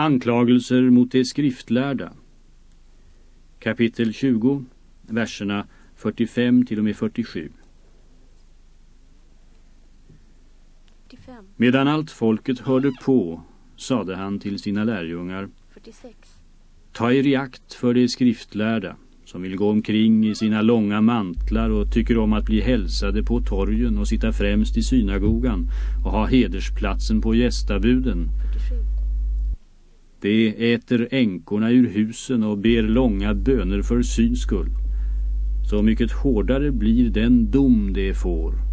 Anklagelser mot de skriftlärda. Kapitel 20, verserna 45 till och med 47. 45, Medan allt folket hörde på sade han till sina lärjungar 46, Ta er i akt för de skriftlärda som vill gå omkring i sina långa mantlar och tycker om att bli hälsade på torgen och sitta främst i synagogan och ha hedersplatsen på gästabuden. 47, de äter änkorna ur husen och ber långa böner för syns skull. Så mycket hårdare blir den dom de får.